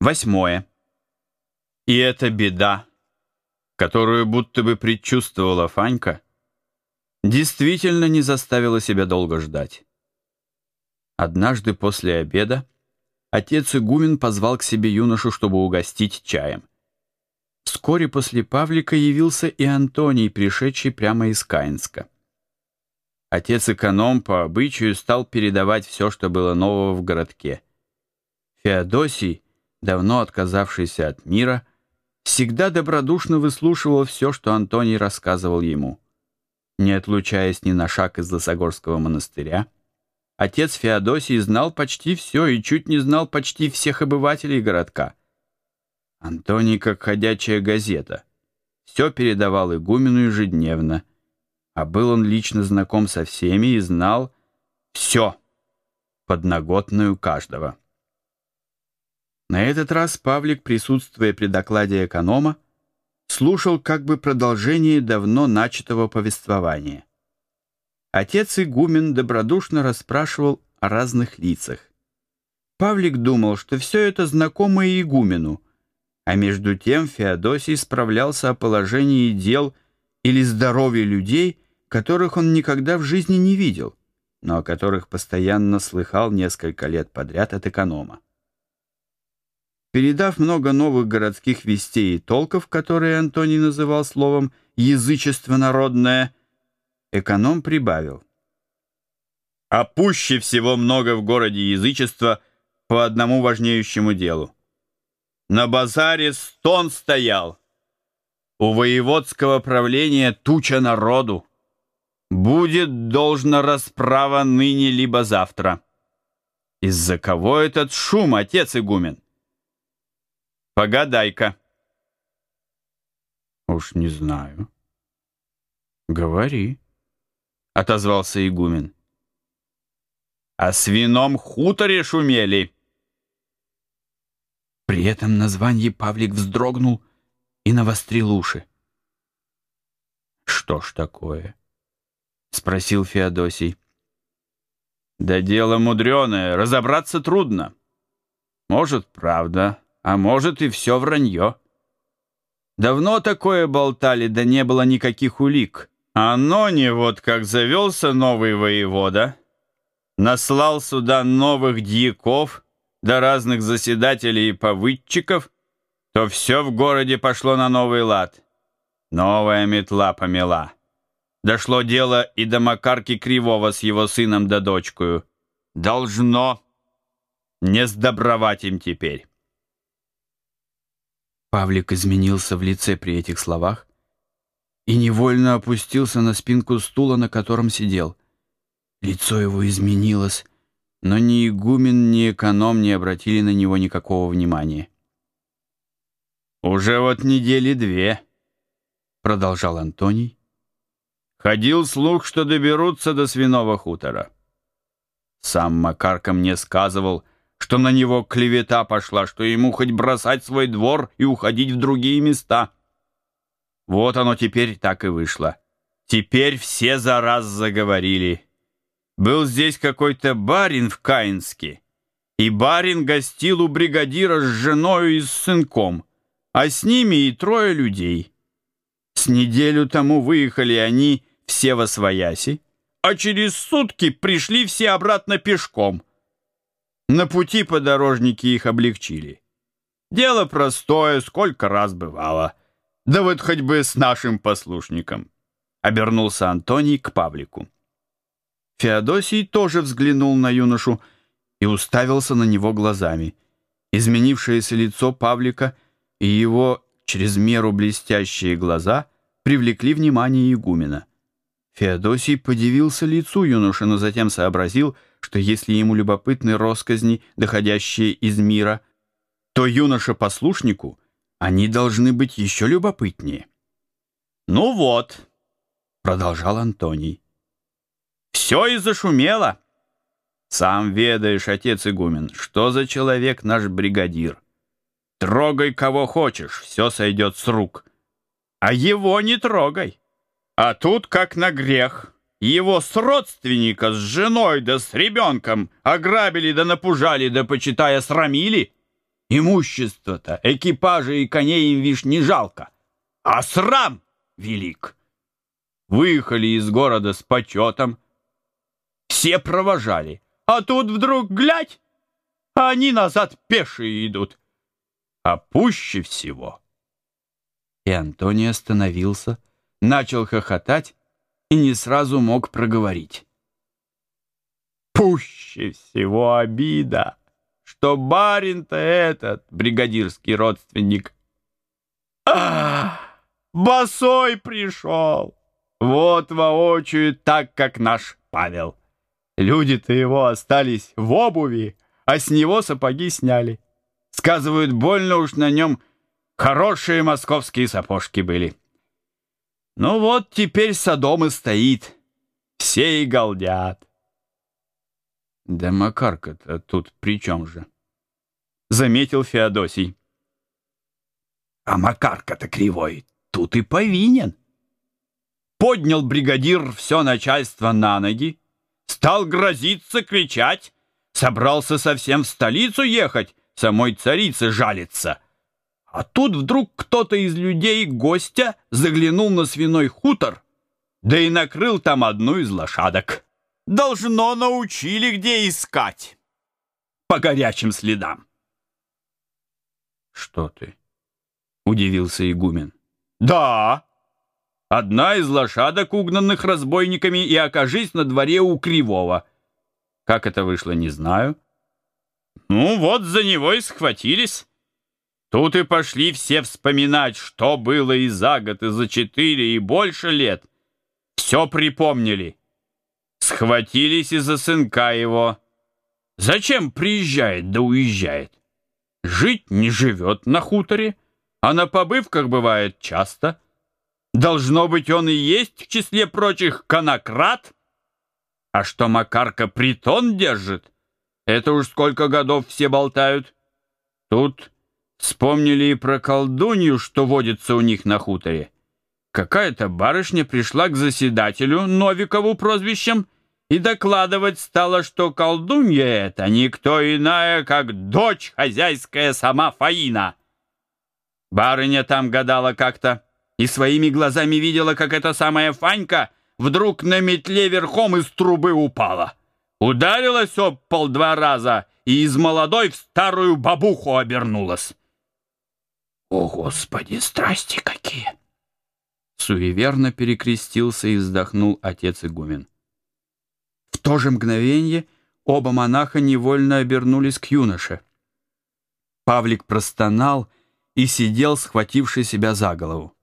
Восьмое. И эта беда, которую будто бы предчувствовала Фанька, действительно не заставила себя долго ждать. Однажды после обеда отец игумен позвал к себе юношу, чтобы угостить чаем. Вскоре после Павлика явился и Антоний, пришедший прямо из Каинска. Отец-эконом по обычаю стал передавать все, что было нового в городке. Феодосий, давно отказавшийся от мира, всегда добродушно выслушивал все, что Антоний рассказывал ему. Не отлучаясь ни на шаг из Лосогорского монастыря, отец Феодосий знал почти все и чуть не знал почти всех обывателей городка. Антоний, как ходячая газета, все передавал игумену ежедневно, а был он лично знаком со всеми и знал все, подноготную каждого. На этот раз Павлик, присутствуя при докладе эконома, слушал как бы продолжение давно начатого повествования. Отец игумен добродушно расспрашивал о разных лицах. Павлик думал, что все это знакомо и игумену, а между тем Феодосий справлялся о положении дел или здоровье людей, которых он никогда в жизни не видел, но о которых постоянно слыхал несколько лет подряд от эконома. Передав много новых городских вестей и толков, которые Антоний называл словом «язычество народное», эконом прибавил. А пуще всего много в городе язычества по одному важнеющему делу. На базаре стон стоял. У воеводского правления туча народу. Будет должна расправа ныне либо завтра. Из-за кого этот шум, отец игумен? Погадай-ка. Уж не знаю. Говори, отозвался игумен. О свином хуторе шумели. При этом названии Павлик вздрогнул и навострил уши. Что ж такое? спросил Феодосий. Да дело мудреное, разобраться трудно. Может, правда, а может и все вранье. Давно такое болтали, да не было никаких улик. А не вот как завелся новый воевода, наслал сюда новых дьяков, да разных заседателей и повыдчиков, то все в городе пошло на новый лад. Новая метла помела. Дошло дело и до Макарки Кривого с его сыном да дочкою. Должно не сдобровать им теперь. Павлик изменился в лице при этих словах и невольно опустился на спинку стула, на котором сидел. Лицо его изменилось, но ни игумен, ни эконом не обратили на него никакого внимания. «Уже вот недели две», — продолжал Антоний. «Ходил слух, что доберутся до свиного хутора. Сам Макарка мне сказывал, — что на него клевета пошла, что ему хоть бросать свой двор и уходить в другие места. Вот оно теперь так и вышло. Теперь все за раз заговорили. Был здесь какой-то барин в Каинске, и барин гостил у бригадира с женой и с сынком, а с ними и трое людей. С неделю тому выехали они все во свояси, а через сутки пришли все обратно пешком. На пути подорожники их облегчили. Дело простое, сколько раз бывало. Да вот хоть бы с нашим послушником. Обернулся Антоний к Павлику. Феодосий тоже взглянул на юношу и уставился на него глазами. Изменившееся лицо Павлика и его чрезмеру блестящие глаза привлекли внимание игумена. Феодосий подивился лицу юноши, но затем сообразил, что если ему любопытны росказни, доходящие из мира, то юноше-послушнику они должны быть еще любопытнее. «Ну вот», — продолжал Антоний, — «все и зашумело. Сам ведаешь, отец игумен, что за человек наш бригадир. Трогай кого хочешь, все сойдет с рук. А его не трогай. А тут как на грех». Его с родственника, с женой да с ребенком ограбили да напужали да, почитая, срамили. Имущество-то, экипажи и коней им, вишь, не жалко, а срам велик. Выехали из города с почетом, все провожали, а тут вдруг, глядь, они назад пешие идут. А пуще всего... И Антоний остановился, начал хохотать и не сразу мог проговорить. Пуще всего обида, что барин-то этот, бригадирский родственник, босой пришел. Вот воочию так, как наш Павел. Люди-то его остались в обуви, а с него сапоги сняли. Сказывают, больно уж на нем хорошие московские сапожки были. Ну вот теперь Содом и стоит. Все и галдят. Да Макарка-то тут при чем же? Заметил Феодосий. А Макарка-то кривой, тут и повинен. Поднял бригадир все начальство на ноги, стал грозиться, кричать, собрался совсем в столицу ехать, самой царице жалиться. А тут вдруг кто-то из людей гостя заглянул на свиной хутор, да и накрыл там одну из лошадок. Должно научили, где искать. По горячим следам. Что ты? Удивился игумен. Да. Одна из лошадок, угнанных разбойниками, и окажись на дворе у Кривого. Как это вышло, не знаю. Ну вот за него и схватились. Тут и пошли все вспоминать, что было и за год, и за четыре, и больше лет. Все припомнили. Схватились и за сынка его. Зачем приезжает да уезжает? Жить не живет на хуторе, а на побывках бывает часто. Должно быть, он и есть в числе прочих конократ. А что Макарка притон держит, это уж сколько годов все болтают. Тут вспомнили и про колдунью, что водится у них на хуторе. Какая-то барышня пришла к заседателю Новикову прозвищем и докладывать стала, что колдунья это никто иная, как дочь хозяйская сама Фаина. Барыня там гадала как-то и своими глазами видела, как эта самая Фанька вдруг на метле верхом из трубы упала. Ударилась об пол два раза и из молодой в старую бабуху обернулась. «О, Господи, страсти какие!» Суеверно перекрестился и вздохнул отец игумен. В то же мгновение оба монаха невольно обернулись к юноше. Павлик простонал и сидел, схвативший себя за голову.